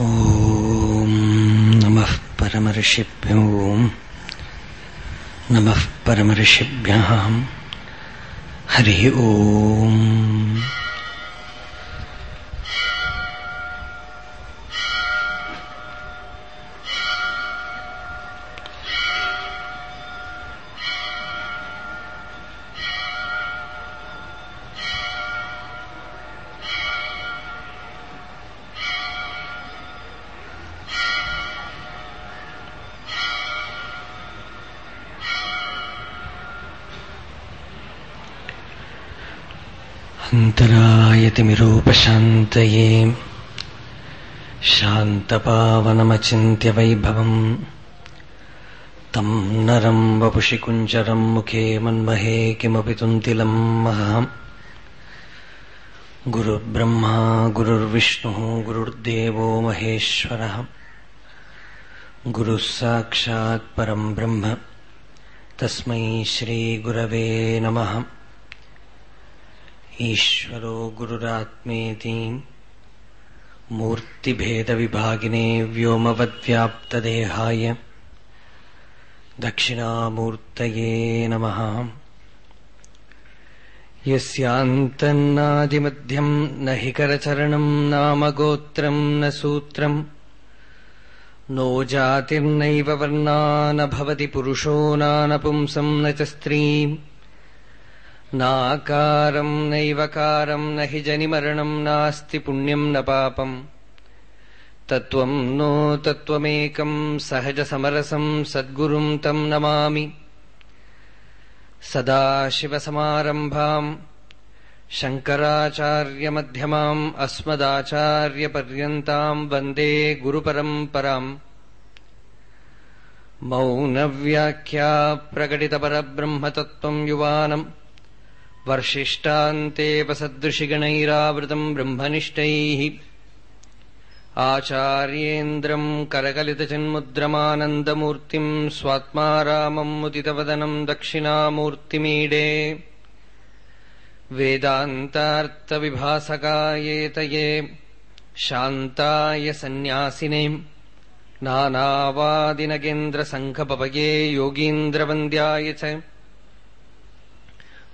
ॐ नमः परमर्षिभ्यो नमः परमर्षिभ्यः। हरिः ॐ अन्तरायतिमिरूपशान्तये। शान्तपावनमचिन्त्यवैभवम्। तम् नरम् वपुषि कुञ्जरम् मुखे मन्महे किमपि तुन्तिलम् महम् गुरुर्ब्रह्मा गुरुर्विष्णुः गुरुर्देवो महेश्वरः। गुरुः साक्षात् परम् ब्रह्म। तस्मै श्रीगुरवे नमः ईश्वरो गुरुरात्मेति मूर्तिभेदविभागिने व्योमवद्व्याप्तदेहाय दक्षिणामूर्तये नमः। यस्यान्तन्नादिमध्यम् न हि करचरणम् नाम गोत्रम् न सूत्रम् नो जातिर्नैव वर्णा न भवति पुरुषो नानपुंसम् न च स्त्रीम् नाकारम् नैवकारम् न हि जनिमरणम् नास्ति पुण्यम् न पापम् तत्त्वम् नो तत्त्वमेकम् सहजसमरसम् सद्गुरुम् तम् नमामि। सदाशिवसमारम्भाम् शङ्कराचार्यमध्यमाम् अस्मदाचार्यपर्यन्ताम् वन्दे गुरुपरम्पराम्। मौनव्याख्या प्रकटितपरब्रह्मतत्त्वम् युवानम् वर्षिष्टान्तेऽपसदृशिगणैरावृतम् ब्रह्मनिष्ठैः। आचार्येन्द्रम् करकलितचिन्मुद्रमानन्दमूर्तिम् स्वात्मा रामम् मुदितवदनम् दक्षिणामूर्तिमीडे। वेदान्तार्थविभासकायेतये शान्ताय सन्न्यासिने नानावादिनगेन्द्रसङ्घपवये योगीन्द्रवन्द्याय च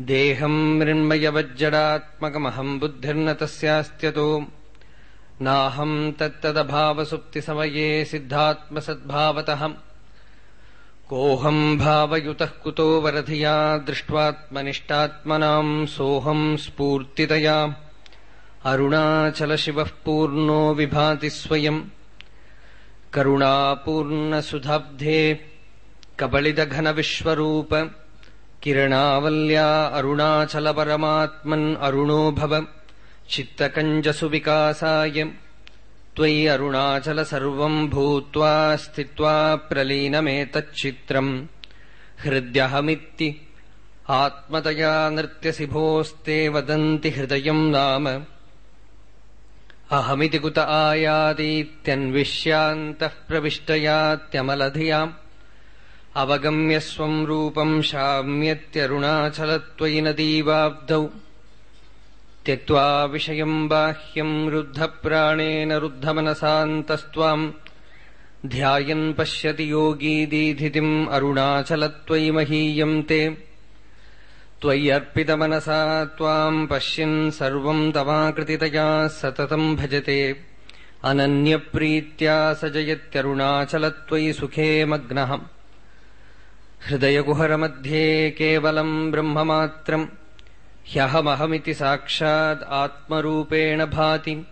देहम् मृण्मयवज्जडात्मकमहम् बुद्धिर्न तस्यास्त्यतो। नाहम् तत्तदभावसुप्तिसमये सिद्धात्मसद्भावतः। कोऽहम् भावयुतः कुतो वरधिया दृष्ट्वात्मनिष्टात्मनाम् सोऽहम् स्फूर्तितया। अरुणाचलशिवः पूर्णो विभाति स्वयम् करुणापूर्णसुधाब्धे कबलितघनविश्वरूप किरणावल्या अरुणाचलपरमात्मन् अरुणो भव। चित्तकञ्जसु विकासाय त्वयि अरुणाचल सर्वम् भूत्वा स्थित्वा प्रलीनमेतच्चित्रम्। हृद्यहमिति आत्मतया नृत्यसि भोस्ते वदन्ति हृदयम् नाम। अहमिति कुत आयातीत्यन्विष्यान्तः प्रविष्टयात्यमलधियाम् अवगम्य स्वम् रूपम् शाम्यत्यरुणाचलत्वयि नदीवाब्धौ त्यक्त्वा विषयम् बाह्यम् रुद्धप्राणेन रुद्धमनसान्तस्त्वाम्। ध्यायन् पश्यति योगी दीधितिम् अरुणाचलत्वयि महीयम् ते। त्वय्यर्पितमनसा त्वाम् पश्यन् सर्वम् तवाकृतितया सततम् भजते। अनन्यप्रीत्या स जयत्यरुणाचलत्वयि सुखे मग्नः हृदयकुहरमध्ये केवलम् ब्रह्ममात्रम् ह्यहमहमिति साक्षात् आत्मरूपेण भाति।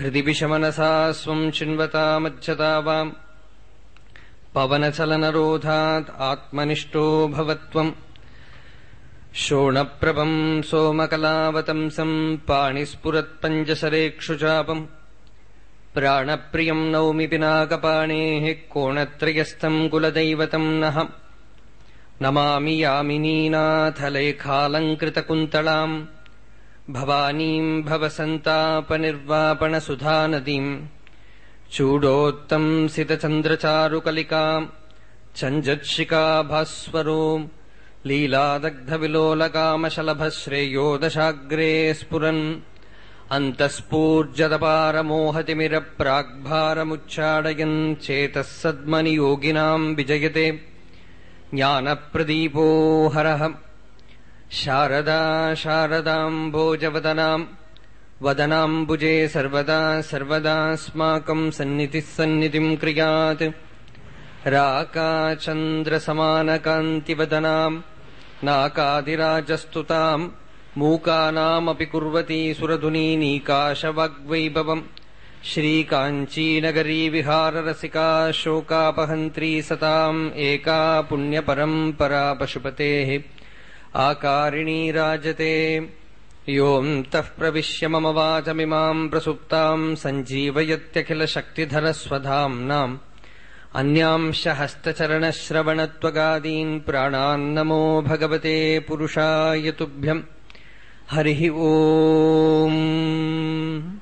हृदि विषमनसा स्वम् चिन्वता मज्जता वाम् पवनचलनरोधात् आत्मनिष्ठो भवत्वम्। शोणप्रभम् सोमकलावतंसम् पाणिस्फुरत्पञ्जशरेक्षुचापम् प्राणप्रियम् नौमि पिनाकपाणेः कोणत्रयस्थम् कुलदैवतम् नः नमामि यामिनीनाथलेखालङ्कृतकुन्तलाम् भवानीम् भवसन्तापनिर्वापणसुधानदीम्। चूडोत्तंसितचन्द्रचारुकलिकाम् चञ्जत्सिकाभास्वरो लीलादग्धविलोलकामशलभश्रेयो दशाग्रे स्फुरन्। अन्तःस्फूर्जदपारमोहतिमिरप्राग्भारमुच्चाडयन् चेतः सद्मनि योगिनाम् विजयते ज्ञानप्रदीपो हरः। शारदा शारदाम्भोजवदनाम् वदनाम्बुजे सर्वदा सर्वदास्माकम् सन्निधिः सन्निधिम् क्रियात्। राकाचन्द्रसमानकान्तिवदनाम्। नाकादिराजस्तुताम्। मूकानामपि कुर्वती सुरधुनीनीकाशवाग्वैभवम् श्रीकाञ्चीनगरी विहाररसिका शोकापहन्त्री सताम् एका पुण्यपरम्परा पशुपतेः आकारिणी राजते। योऽन्तः प्रविश्य मम वाचमिमाम् प्रसुप्ताम् सञ्जीवयत्यखिलशक्तिधरस्वधाम्नाम्। अन्यांश हस्तचरणश्रवणत्वगादीन् प्राणान्नमो भगवते पुरुषाय तुभ्यम्। हरिः ओम्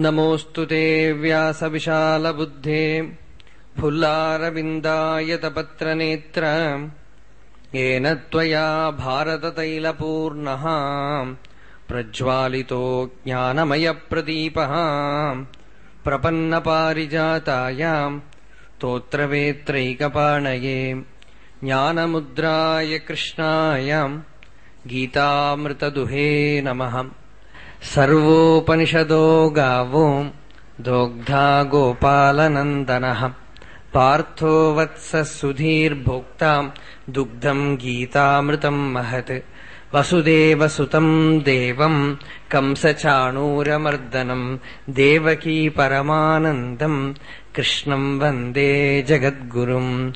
नमोऽस्तु ते व्यासविशालबुद्धे। फुल्लारविन्दायतपत्रनेत्र येन त्वया भारततैलपूर्णः। प्रज्वालितो ज्ञानमयप्रदीपः। प्रपन्नपारिजातायाम् स्तोत्रवेत्रैकपाणये। ज्ञानमुद्राय कृष्णायाम् गीतामृतदुहे नमः सर्वोपनिषदो गावो दोग्धा गोपालनन्दनः। पार्थो वत्सः सुधीर्भोक्ताम् दुग्धम् गीतामृतम् महत्। वसुदेवसुतम् देवम् कंसचाणूरमर्दनम् देवकी परमानन्दम् कृष्णम् वन्दे जगद्गुरुम्।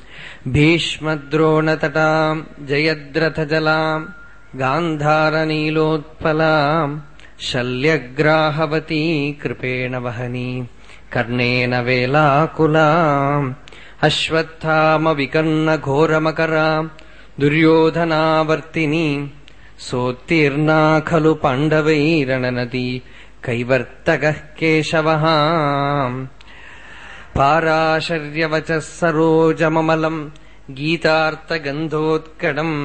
भीष्मद्रोणतटाम् जयद्रथजलाम् गान्धारनीलोत्पलाम् शल्यग्राहवती कृपेण वहनी कर्णेन वेलाकुलाम् अश्वत्थामविकर्णघोरमकराम् दुर्योधनावर्तिनी सोत्तीर्णा खलु पाण्डवैरणनदी कैवर्तकः केशवः पाराशर्यवचः सरोजममलम् गीतार्थगन्धोत्कडम्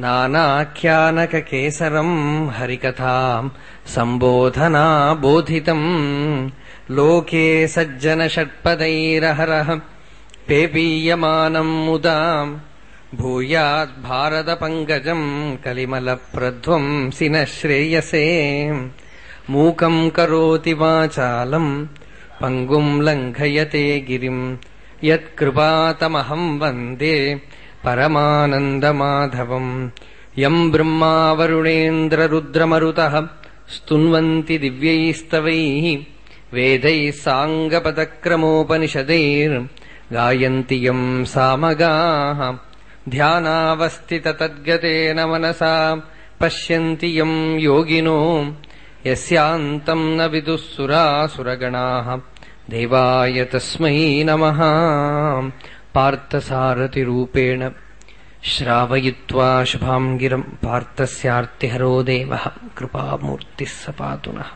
नानाख्यानककेसरम् हरिकथाम् सम्बोधना बोधितम् लोके सज्जनषट्पदैरहरः पेपीयमानम् मुदाम् भूयाद्भारतपङ्कजम् कलिमलप्रध्वंसि न श्रेयसे। मूकम् करोति वाचालम् पङ्गुम् लङ्घयते गिरिम् यत्कृपातमहम् वन्दे परमानन्दमाधवम्। यम् ब्रह्मा वरुणेन्द्ररुद्रमरुतः स्तुन्वन्ति दिव्यैस्तवैः वेदैः साङ्गपदक्रमोपनिषदैर्गायन्ति यम् सामगाः। ध्यानावस्थिततद्गतेन मनसा पश्यन्ति यम् योगिनो। यस्यान्तम् न विदुः सुरासुरगणाः। देवाय तस्मै नमः पार्थसारथिरूपेण श्रावयित्वा शुभाम् गिरम् पार्थस्यार्तिहरो देवः कृपामूर्तिः स पातु नः